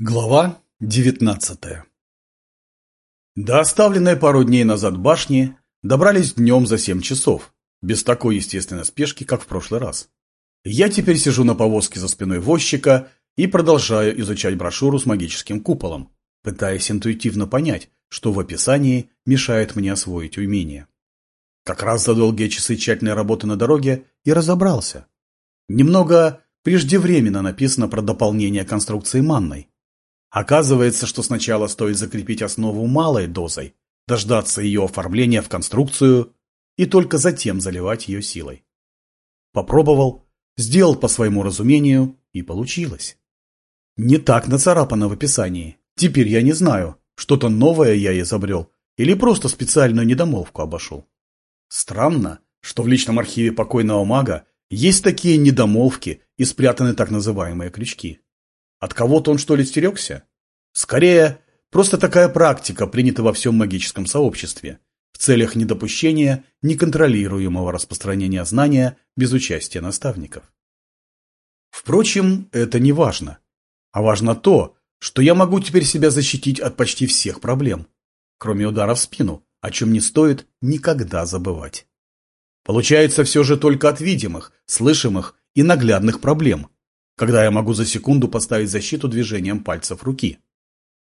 Глава 19 До оставленной пару дней назад башни добрались днем за 7 часов, без такой естественной спешки, как в прошлый раз. Я теперь сижу на повозке за спиной возчика и продолжаю изучать брошюру с магическим куполом, пытаясь интуитивно понять, что в описании мешает мне освоить умение. Как раз за долгие часы тщательной работы на дороге и разобрался. Немного преждевременно написано про дополнение конструкции манной. Оказывается, что сначала стоит закрепить основу малой дозой, дождаться ее оформления в конструкцию и только затем заливать ее силой. Попробовал, сделал по своему разумению и получилось. Не так нацарапано в описании. Теперь я не знаю, что-то новое я изобрел или просто специальную недомолвку обошел. Странно, что в личном архиве покойного мага есть такие недомолвки и спрятаны так называемые крючки. От кого-то он что ли стерегся? Скорее, просто такая практика принята во всем магическом сообществе в целях недопущения неконтролируемого распространения знания без участия наставников. Впрочем, это не важно. А важно то, что я могу теперь себя защитить от почти всех проблем, кроме удара в спину, о чем не стоит никогда забывать. Получается все же только от видимых, слышимых и наглядных проблем, когда я могу за секунду поставить защиту движением пальцев руки.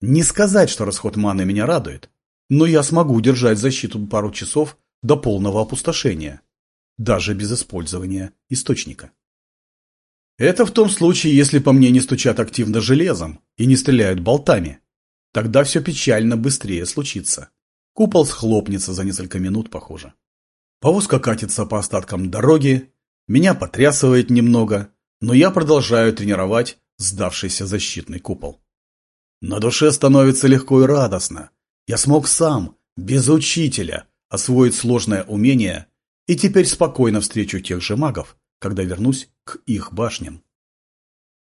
Не сказать, что расход маны меня радует, но я смогу держать защиту пару часов до полного опустошения, даже без использования источника. Это в том случае, если по мне не стучат активно железом и не стреляют болтами. Тогда все печально быстрее случится. Купол схлопнется за несколько минут, похоже. Повозка катится по остаткам дороги, меня потрясывает немного, но я продолжаю тренировать сдавшийся защитный купол. На душе становится легко и радостно. Я смог сам, без учителя, освоить сложное умение и теперь спокойно встречу тех же магов, когда вернусь к их башням.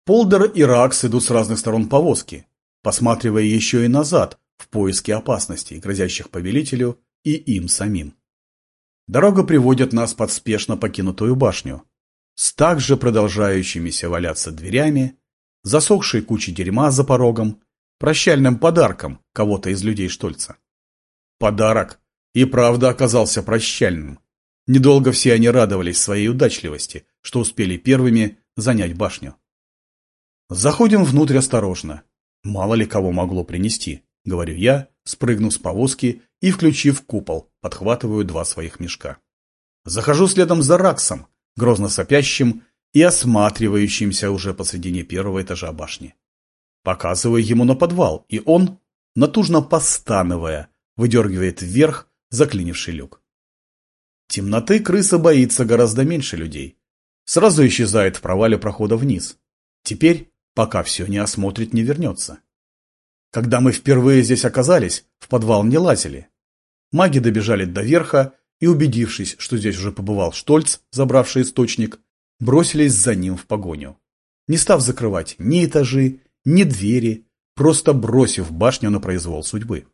Полдер и Ракс идут с разных сторон повозки, посматривая еще и назад в поиске опасностей, грозящих повелителю и им самим. Дорога приводит нас под спешно покинутую башню, с также продолжающимися валяться дверями, засохшей кучей дерьма за порогом, прощальным подарком кого-то из людей Штольца. Подарок и правда оказался прощальным. Недолго все они радовались своей удачливости, что успели первыми занять башню. Заходим внутрь осторожно. Мало ли кого могло принести, говорю я, спрыгнув с повозки и, включив купол, подхватываю два своих мешка. Захожу следом за Раксом, грозно сопящим и осматривающимся уже посредине первого этажа башни. Показываю ему на подвал, и он, натужно постановая, выдергивает вверх заклинивший люк. Темноты крыса боится гораздо меньше людей. Сразу исчезает в провале прохода вниз. Теперь, пока все не осмотрит, не вернется. Когда мы впервые здесь оказались, в подвал не лазили. Маги добежали до верха и, убедившись, что здесь уже побывал Штольц, забравший источник, бросились за ним в погоню. Не став закрывать ни этажи, ни двери, просто бросив башню на произвол судьбы.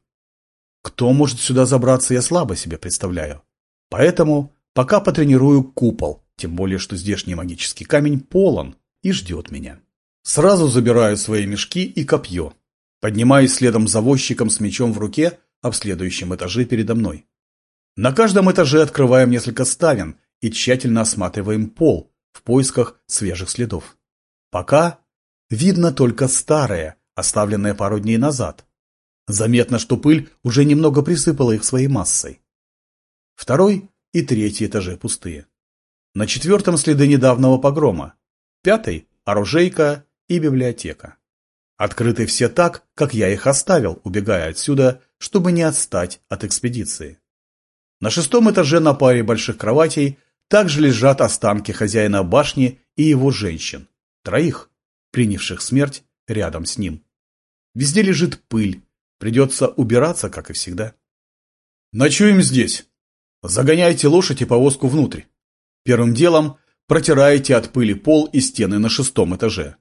Кто может сюда забраться, я слабо себе представляю. Поэтому пока потренирую купол, тем более, что здешний магический камень полон и ждет меня. Сразу забираю свои мешки и копье. Поднимаюсь следом за возчиком с мечом в руке, об следующем этаже передо мной. На каждом этаже открываем несколько ставен и тщательно осматриваем пол в поисках свежих следов. Пока видно только старое, оставленное пару дней назад. Заметно, что пыль уже немного присыпала их своей массой. Второй и третий этажи пустые. На четвертом следы недавнего погрома. Пятый – оружейка и библиотека. Открыты все так, как я их оставил, убегая отсюда, чтобы не отстать от экспедиции. На шестом этаже на паре больших кроватей также лежат останки хозяина башни и его женщин, троих, принявших смерть рядом с ним. Везде лежит пыль, придется убираться, как и всегда. Ночуем здесь. Загоняйте лошадь и повозку внутрь. Первым делом протираете от пыли пол и стены на шестом этаже.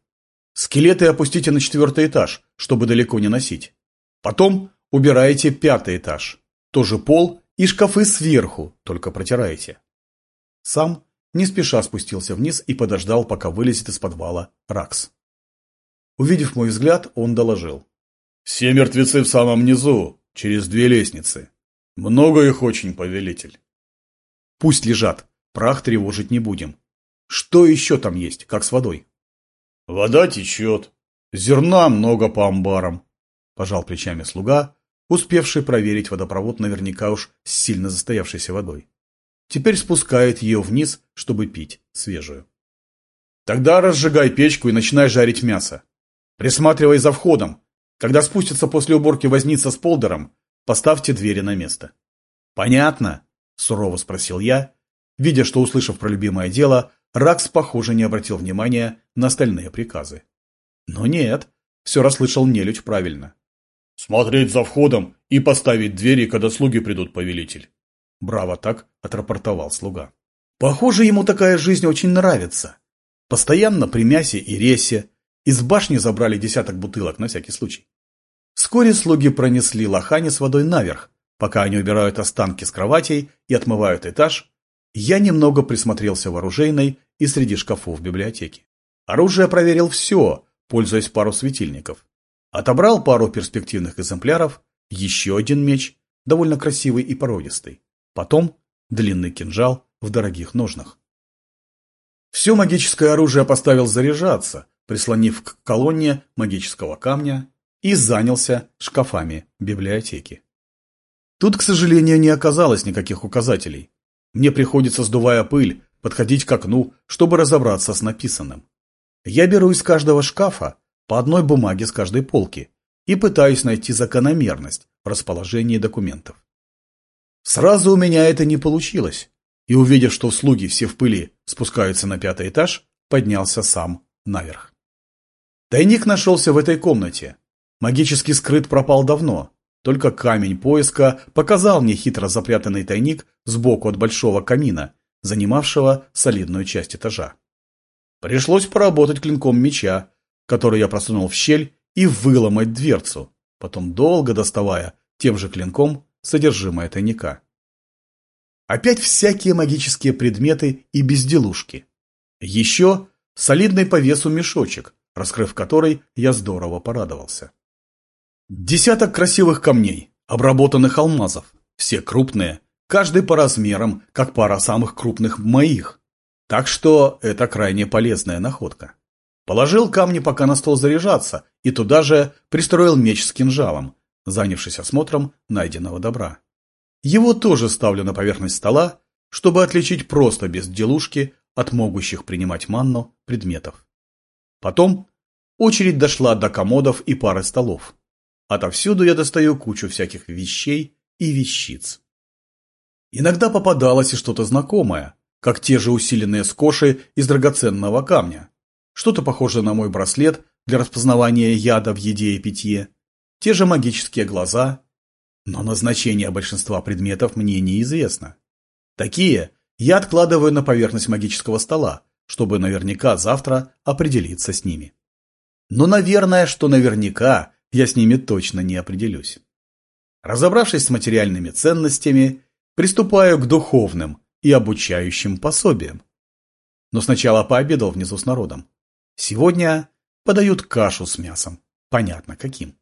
Скелеты опустите на четвертый этаж, чтобы далеко не носить. Потом убираете пятый этаж. Тоже пол и шкафы сверху, только протираете. Сам не спеша спустился вниз и подождал, пока вылезет из подвала Ракс. Увидев мой взгляд, он доложил. «Все мертвецы в самом низу, через две лестницы. Много их очень, повелитель». «Пусть лежат, прах тревожить не будем. Что еще там есть, как с водой?» «Вода течет. Зерна много по амбарам», – пожал плечами слуга, успевший проверить водопровод наверняка уж с сильно застоявшейся водой. Теперь спускает ее вниз, чтобы пить свежую. Тогда разжигай печку и начинай жарить мясо. Присматривай за входом. Когда спустится после уборки возница с полдером, поставьте двери на место. Понятно? Сурово спросил я, видя, что, услышав про любимое дело, Ракс, похоже, не обратил внимания на остальные приказы. Но нет, все расслышал нелюдь правильно. «Смотреть за входом и поставить двери, когда слуги придут, повелитель». Браво так отрапортовал слуга. Похоже, ему такая жизнь очень нравится. Постоянно при мясе и ресе. Из башни забрали десяток бутылок на всякий случай. Вскоре слуги пронесли лохани с водой наверх. Пока они убирают останки с кроватей и отмывают этаж, я немного присмотрелся в оружейной и среди шкафов библиотеки. Оружие проверил все, пользуясь пару светильников. Отобрал пару перспективных экземпляров, еще один меч, довольно красивый и породистый. Потом длинный кинжал в дорогих ножнах. Все магическое оружие поставил заряжаться, прислонив к колонне магического камня и занялся шкафами библиотеки. Тут, к сожалению, не оказалось никаких указателей. Мне приходится, сдувая пыль, подходить к окну, чтобы разобраться с написанным. Я беру из каждого шкафа по одной бумаге с каждой полки и пытаюсь найти закономерность в расположении документов. Сразу у меня это не получилось, и увидев, что слуги все в пыли спускаются на пятый этаж, поднялся сам наверх. Тайник нашелся в этой комнате. Магический скрыт пропал давно, только камень поиска показал мне хитро запрятанный тайник сбоку от большого камина, занимавшего солидную часть этажа. Пришлось поработать клинком меча, который я просунул в щель, и выломать дверцу, потом долго доставая тем же клинком содержимое тайника. Опять всякие магические предметы и безделушки. Еще солидный по весу мешочек, раскрыв который, я здорово порадовался. Десяток красивых камней, обработанных алмазов, все крупные, каждый по размерам, как пара самых крупных моих. Так что это крайне полезная находка. Положил камни пока на стол заряжаться и туда же пристроил меч с кинжалом, занявшись осмотром найденного добра. Его тоже ставлю на поверхность стола, чтобы отличить просто безделушки от могущих принимать манну предметов. Потом очередь дошла до комодов и пары столов. Отовсюду я достаю кучу всяких вещей и вещиц. Иногда попадалось и что-то знакомое, как те же усиленные скоши из драгоценного камня, что-то похожее на мой браслет для распознавания яда в еде и питье, те же магические глаза, но назначение большинства предметов мне неизвестно. Такие я откладываю на поверхность магического стола, чтобы наверняка завтра определиться с ними. Но, наверное, что наверняка я с ними точно не определюсь. Разобравшись с материальными ценностями, приступаю к духовным и обучающим пособиям. Но сначала пообедал внизу с народом. Сегодня подают кашу с мясом. Понятно, каким.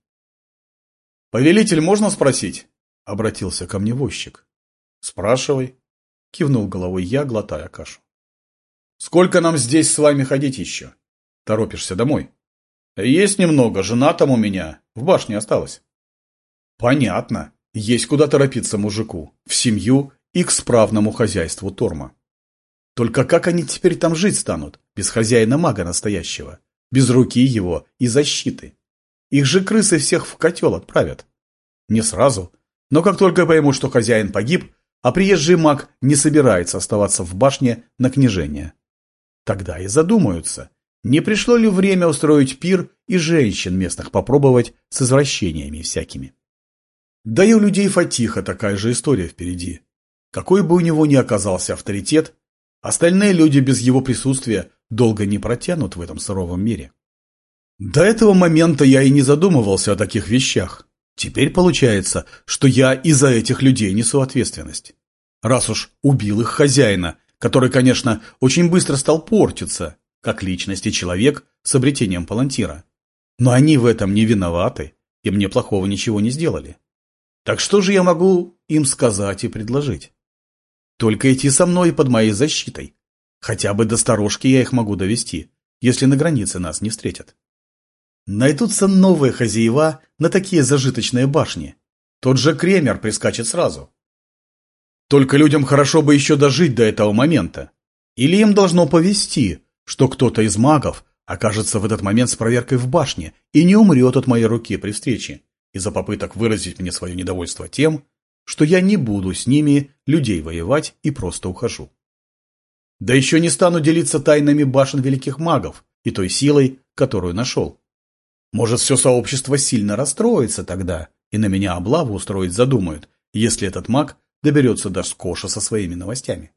«Повелитель, можно спросить?» — обратился ко мне возчик. «Спрашивай», — кивнул головой я, глотая кашу. «Сколько нам здесь с вами ходить еще? Торопишься домой?» «Есть немного, жена там у меня, в башне осталась». «Понятно. Есть куда торопиться мужику, в семью и к справному хозяйству Торма. Только как они теперь там жить станут, без хозяина-мага настоящего, без руки его и защиты? Их же крысы всех в котел отправят. Не сразу, но как только поймут, что хозяин погиб, а приезжий маг не собирается оставаться в башне на княжение. Тогда и задумаются, не пришло ли время устроить пир и женщин местных попробовать с извращениями всякими. Да и у людей Фатиха такая же история впереди. Какой бы у него ни оказался авторитет, Остальные люди без его присутствия долго не протянут в этом суровом мире. До этого момента я и не задумывался о таких вещах. Теперь получается, что я из-за этих людей несу ответственность. Раз уж убил их хозяина, который, конечно, очень быстро стал портиться, как личность и человек с обретением палантира. Но они в этом не виноваты, и мне плохого ничего не сделали. Так что же я могу им сказать и предложить? Только идти со мной под моей защитой. Хотя бы до сторожки я их могу довести, если на границе нас не встретят. Найдутся новые хозяева на такие зажиточные башни. Тот же Кремер прискачет сразу. Только людям хорошо бы еще дожить до этого момента. Или им должно повести, что кто-то из магов окажется в этот момент с проверкой в башне и не умрет от моей руки при встрече из-за попыток выразить мне свое недовольство тем, что я не буду с ними людей воевать и просто ухожу. Да еще не стану делиться тайнами башен великих магов и той силой, которую нашел. Может, все сообщество сильно расстроится тогда, и на меня облаву устроить задумают, если этот маг доберется до Скоша со своими новостями.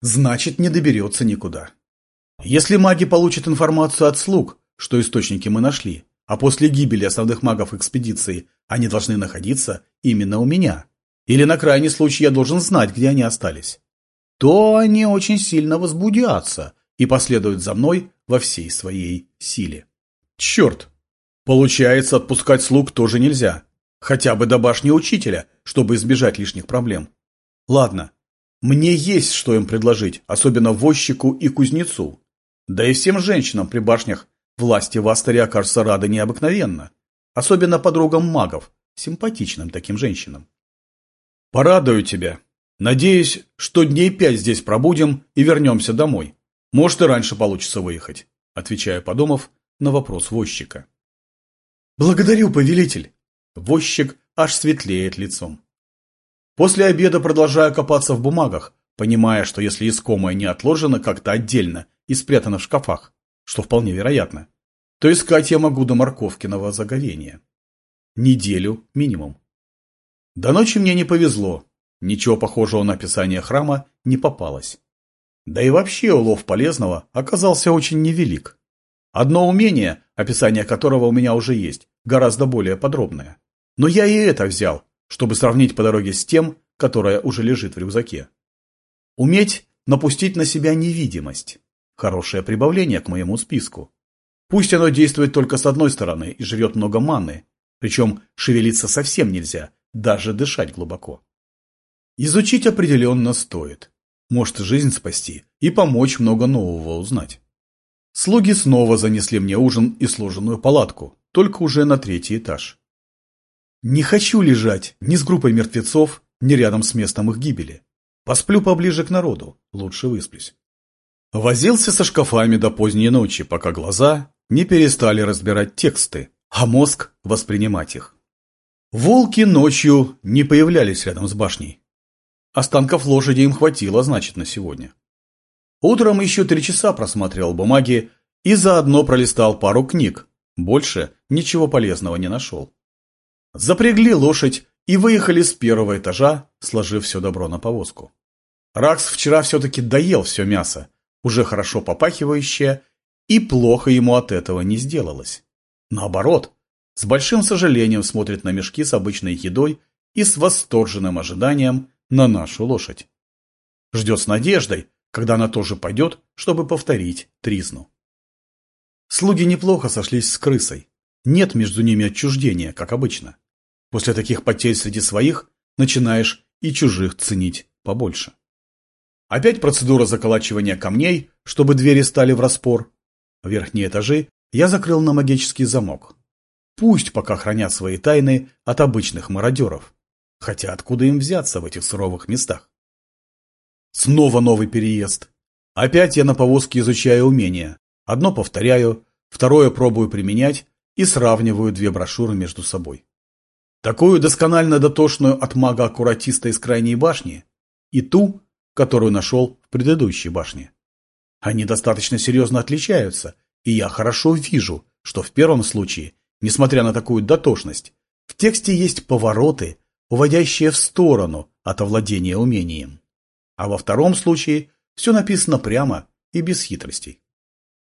Значит, не доберется никуда. Если маги получат информацию от слуг, что источники мы нашли, а после гибели основных магов экспедиции они должны находиться именно у меня, или на крайний случай я должен знать, где они остались, то они очень сильно возбудятся и последуют за мной во всей своей силе. Черт! Получается, отпускать слуг тоже нельзя. Хотя бы до башни учителя, чтобы избежать лишних проблем. Ладно, мне есть что им предложить, особенно возчику и кузнецу. Да и всем женщинам при башнях власти в Астере окажутся рады необыкновенно. Особенно подругам магов, симпатичным таким женщинам. Порадую тебя, Надеюсь, что дней пять здесь пробудем и вернемся домой. Может, и раньше получится выехать, отвечая, подумав на вопрос возчика. Благодарю, повелитель. Возчик аж светлеет лицом. После обеда продолжаю копаться в бумагах, понимая, что если искомое не отложено как-то отдельно и спрятано в шкафах, что вполне вероятно, то искать я могу до морковкиного заговения. Неделю минимум. До ночи мне не повезло, Ничего похожего на описание храма не попалось. Да и вообще улов полезного оказался очень невелик. Одно умение, описание которого у меня уже есть, гораздо более подробное. Но я и это взял, чтобы сравнить по дороге с тем, которое уже лежит в рюкзаке. Уметь напустить на себя невидимость. Хорошее прибавление к моему списку. Пусть оно действует только с одной стороны и жрет много маны, причем шевелиться совсем нельзя, даже дышать глубоко. Изучить определенно стоит. Может жизнь спасти и помочь много нового узнать. Слуги снова занесли мне ужин и сложенную палатку, только уже на третий этаж. Не хочу лежать ни с группой мертвецов, ни рядом с местом их гибели. Посплю поближе к народу, лучше высплюсь. Возился со шкафами до поздней ночи, пока глаза не перестали разбирать тексты, а мозг воспринимать их. Волки ночью не появлялись рядом с башней. Останков лошади им хватило, значит, на сегодня. Утром еще три часа просматривал бумаги и заодно пролистал пару книг. Больше ничего полезного не нашел. Запрягли лошадь и выехали с первого этажа, сложив все добро на повозку. Ракс вчера все-таки доел все мясо, уже хорошо попахивающее, и плохо ему от этого не сделалось. Наоборот, с большим сожалением смотрит на мешки с обычной едой и с восторженным ожиданием на нашу лошадь. Ждет с надеждой, когда она тоже пойдет, чтобы повторить тризну. Слуги неплохо сошлись с крысой. Нет между ними отчуждения, как обычно. После таких потерь среди своих начинаешь и чужих ценить побольше. Опять процедура заколачивания камней, чтобы двери стали в распор. Верхние этажи я закрыл на магический замок. Пусть пока хранят свои тайны от обычных мародеров. Хотя откуда им взяться в этих суровых местах? Снова новый переезд. Опять я на повозке изучаю умения. Одно повторяю, второе пробую применять и сравниваю две брошюры между собой. Такую досконально дотошную от мага-аккуратиста из крайней башни и ту, которую нашел в предыдущей башне. Они достаточно серьезно отличаются, и я хорошо вижу, что в первом случае, несмотря на такую дотошность, в тексте есть повороты, уводящее в сторону от овладения умением. А во втором случае все написано прямо и без хитростей.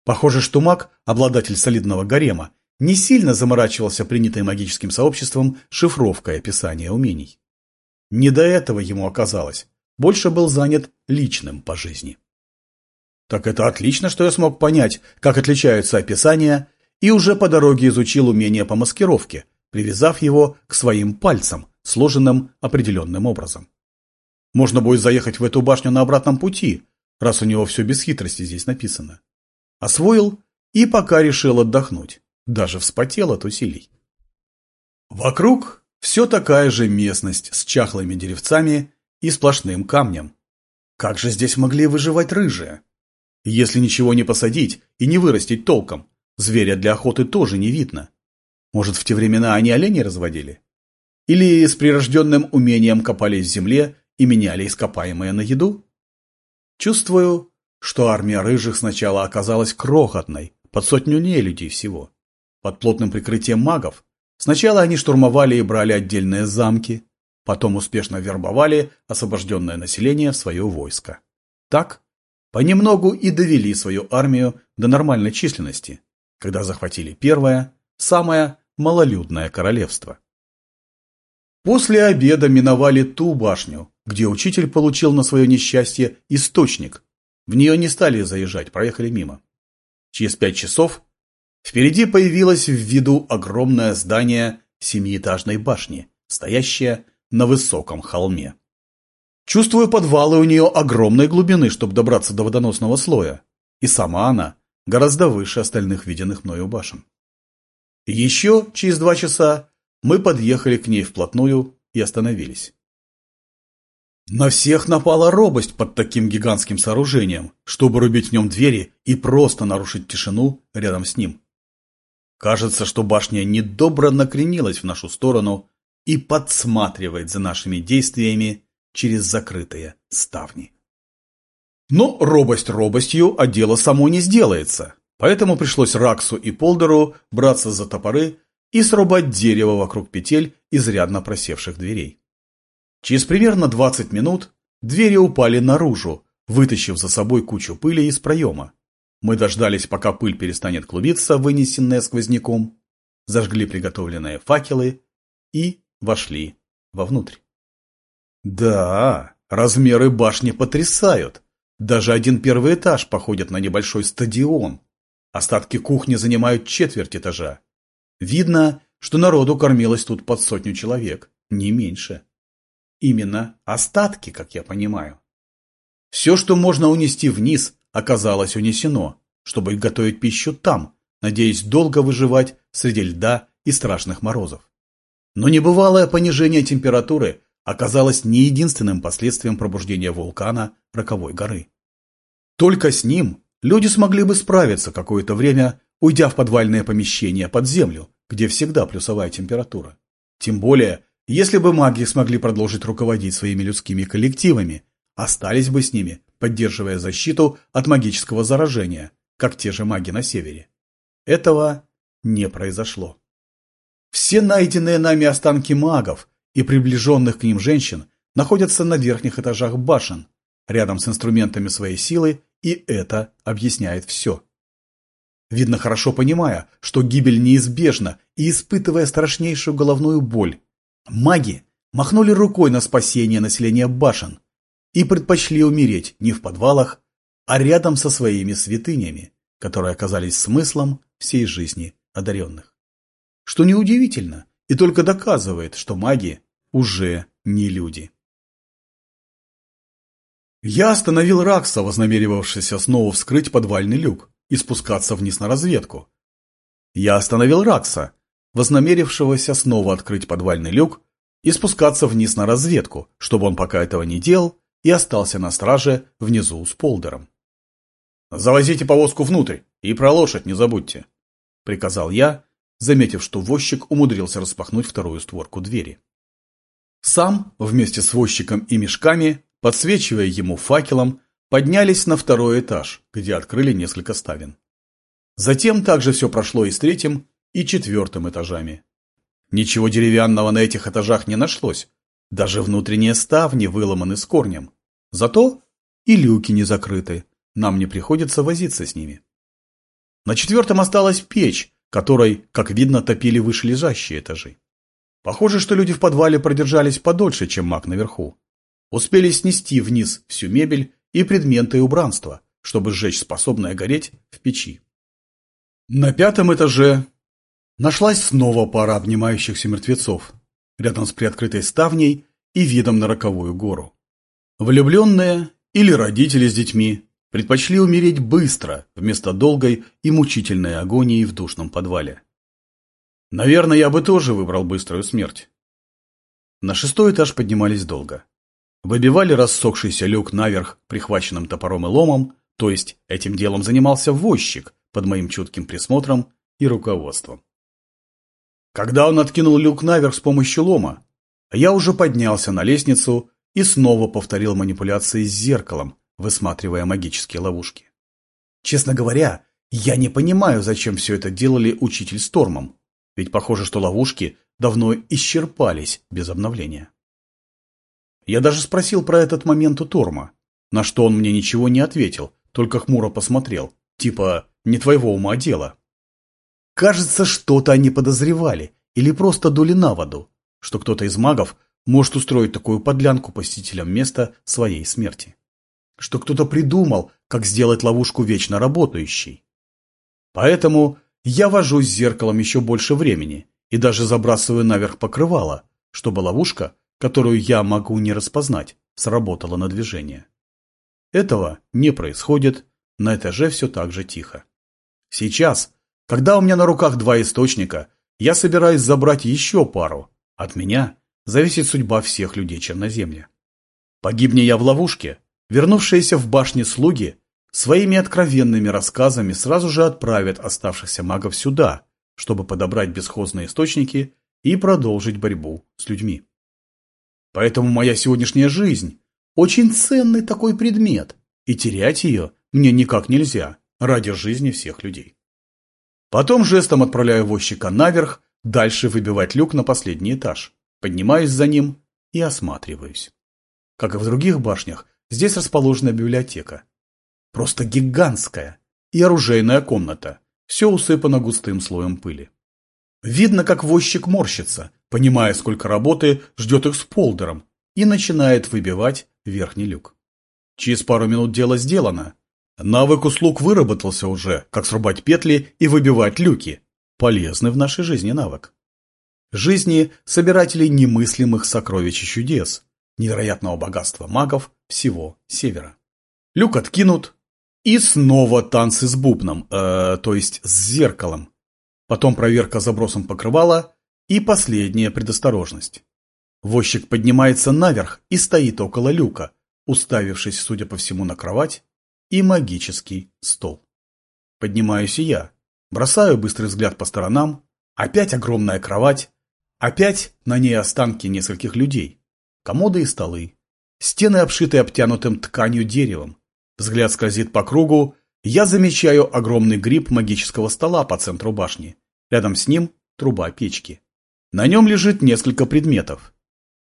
Похоже, что маг, обладатель солидного гарема, не сильно заморачивался принятой магическим сообществом шифровкой описания умений. Не до этого ему оказалось, больше был занят личным по жизни. Так это отлично, что я смог понять, как отличаются описания и уже по дороге изучил умение по маскировке, привязав его к своим пальцам, сложенным определенным образом. Можно будет заехать в эту башню на обратном пути, раз у него все без хитрости здесь написано. Освоил и пока решил отдохнуть, даже вспотел от усилий. Вокруг все такая же местность с чахлыми деревцами и сплошным камнем. Как же здесь могли выживать рыжие? Если ничего не посадить и не вырастить толком, зверя для охоты тоже не видно. Может, в те времена они оленей разводили? Или с прирожденным умением копались в земле и меняли ископаемое на еду? Чувствую, что армия рыжих сначала оказалась крохотной, под сотню нелюдей всего. Под плотным прикрытием магов. Сначала они штурмовали и брали отдельные замки, потом успешно вербовали освобожденное население в свое войско. Так, понемногу и довели свою армию до нормальной численности, когда захватили первое, самое малолюдное королевство. После обеда миновали ту башню, где учитель получил на свое несчастье источник. В нее не стали заезжать, проехали мимо. Через пять часов впереди появилось в виду огромное здание семиэтажной башни, стоящее на высоком холме. Чувствую подвалы у нее огромной глубины, чтобы добраться до водоносного слоя. И сама она гораздо выше остальных виденных мною башен. Еще через два часа мы подъехали к ней вплотную и остановились. На всех напала робость под таким гигантским сооружением, чтобы рубить в нем двери и просто нарушить тишину рядом с ним. Кажется, что башня недобро накренилась в нашу сторону и подсматривает за нашими действиями через закрытые ставни. Но робость робостью, а дело само не сделается. Поэтому пришлось Раксу и Полдеру браться за топоры и срубать дерево вокруг петель изрядно просевших дверей. Через примерно 20 минут двери упали наружу, вытащив за собой кучу пыли из проема. Мы дождались, пока пыль перестанет клубиться, вынесенная сквозняком, зажгли приготовленные факелы и вошли вовнутрь. Да, размеры башни потрясают. Даже один первый этаж походит на небольшой стадион. Остатки кухни занимают четверть этажа. Видно, что народу кормилось тут под сотню человек, не меньше. Именно остатки, как я понимаю. Все, что можно унести вниз, оказалось унесено, чтобы готовить пищу там, надеясь долго выживать среди льда и страшных морозов. Но небывалое понижение температуры оказалось не единственным последствием пробуждения вулкана Роковой горы. Только с ним люди смогли бы справиться какое-то время, уйдя в подвальное помещение под землю, где всегда плюсовая температура. Тем более, если бы маги смогли продолжить руководить своими людскими коллективами, остались бы с ними, поддерживая защиту от магического заражения, как те же маги на севере. Этого не произошло. Все найденные нами останки магов и приближенных к ним женщин находятся на верхних этажах башен, рядом с инструментами своей силы, и это объясняет все. Видно, хорошо понимая, что гибель неизбежна и испытывая страшнейшую головную боль, Маги махнули рукой на спасение населения башен и предпочли умереть не в подвалах, а рядом со своими святынями, которые оказались смыслом всей жизни одаренных. Что неудивительно и только доказывает, что маги уже не люди. Я остановил Ракса, вознамеривавшийся снова вскрыть подвальный люк и спускаться вниз на разведку. Я остановил Ракса, вознамерившегося снова открыть подвальный люк и спускаться вниз на разведку, чтобы он пока этого не делал и остался на страже внизу с полдером. «Завозите повозку внутрь и про лошадь не забудьте», — приказал я, заметив, что возчик умудрился распахнуть вторую створку двери. Сам, вместе с возчиком и мешками, подсвечивая ему факелом, поднялись на второй этаж, где открыли несколько ставен. Затем также все прошло и с третьим, и четвертым этажами. Ничего деревянного на этих этажах не нашлось. Даже внутренние ставни выломаны с корнем. Зато и люки не закрыты. Нам не приходится возиться с ними. На четвертом осталась печь, которой, как видно, топили вышележащие этажи. Похоже, что люди в подвале продержались подольше, чем маг наверху. Успели снести вниз всю мебель и предметы и убранство, чтобы сжечь способное гореть в печи. На пятом этаже нашлась снова пара обнимающихся мертвецов, рядом с приоткрытой ставней и видом на роковую гору. Влюбленные или родители с детьми предпочли умереть быстро, вместо долгой и мучительной агонии в душном подвале. Наверное, я бы тоже выбрал быструю смерть. На шестой этаж поднимались долго. Выбивали рассохшийся люк наверх прихваченным топором и ломом, то есть этим делом занимался возчик под моим чутким присмотром и руководством. Когда он откинул люк наверх с помощью лома, я уже поднялся на лестницу и снова повторил манипуляции с зеркалом, высматривая магические ловушки. Честно говоря, я не понимаю, зачем все это делали учитель с Тормом, ведь похоже, что ловушки давно исчерпались без обновления. Я даже спросил про этот момент у Торма, на что он мне ничего не ответил, только хмуро посмотрел, типа «не твоего ума дело». Кажется, что-то они подозревали или просто дули на воду, что кто-то из магов может устроить такую подлянку посетителям места своей смерти. Что кто-то придумал, как сделать ловушку вечно работающей. Поэтому я вожусь с зеркалом еще больше времени и даже забрасываю наверх покрывало, чтобы ловушка, которую я могу не распознать, сработала на движение. Этого не происходит, на этаже все так же тихо. Сейчас, когда у меня на руках два источника, я собираюсь забрать еще пару. От меня зависит судьба всех людей Черноземья. Погибни я в ловушке, вернувшиеся в башне слуги своими откровенными рассказами сразу же отправят оставшихся магов сюда, чтобы подобрать бесхозные источники и продолжить борьбу с людьми. Поэтому моя сегодняшняя жизнь – очень ценный такой предмет, и терять ее мне никак нельзя ради жизни всех людей. Потом жестом отправляю возчика наверх, дальше выбивать люк на последний этаж. Поднимаюсь за ним и осматриваюсь. Как и в других башнях, здесь расположена библиотека. Просто гигантская и оружейная комната. Все усыпано густым слоем пыли. Видно, как возчик морщится, понимая, сколько работы ждет их с полдером, и начинает выбивать верхний люк. Через пару минут дело сделано. Навык услуг выработался уже, как срубать петли и выбивать люки. Полезный в нашей жизни навык жизни собирателей немыслимых сокровищ и чудес, невероятного богатства магов всего Севера. Люк откинут, и снова танцы с бубном, э, то есть с зеркалом. Потом проверка забросом покрывала и последняя предосторожность. Возчик поднимается наверх и стоит около люка, уставившись, судя по всему, на кровать и магический стол. Поднимаюсь и я, бросаю быстрый взгляд по сторонам, опять огромная кровать, Опять на ней останки нескольких людей. Комоды и столы. Стены обшиты обтянутым тканью деревом. Взгляд скользит по кругу. Я замечаю огромный гриб магического стола по центру башни. Рядом с ним труба печки. На нем лежит несколько предметов.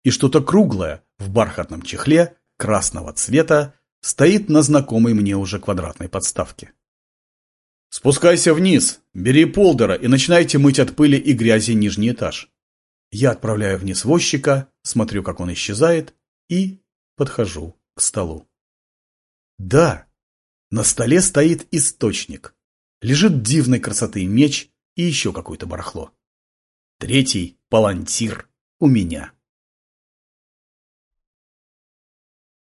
И что-то круглое в бархатном чехле красного цвета стоит на знакомой мне уже квадратной подставке. «Спускайся вниз, бери полдера и начинайте мыть от пыли и грязи нижний этаж. Я отправляю вниз возчика, смотрю, как он исчезает, и подхожу к столу. Да, на столе стоит источник. Лежит дивной красоты меч и еще какое-то барахло. Третий палантир у меня.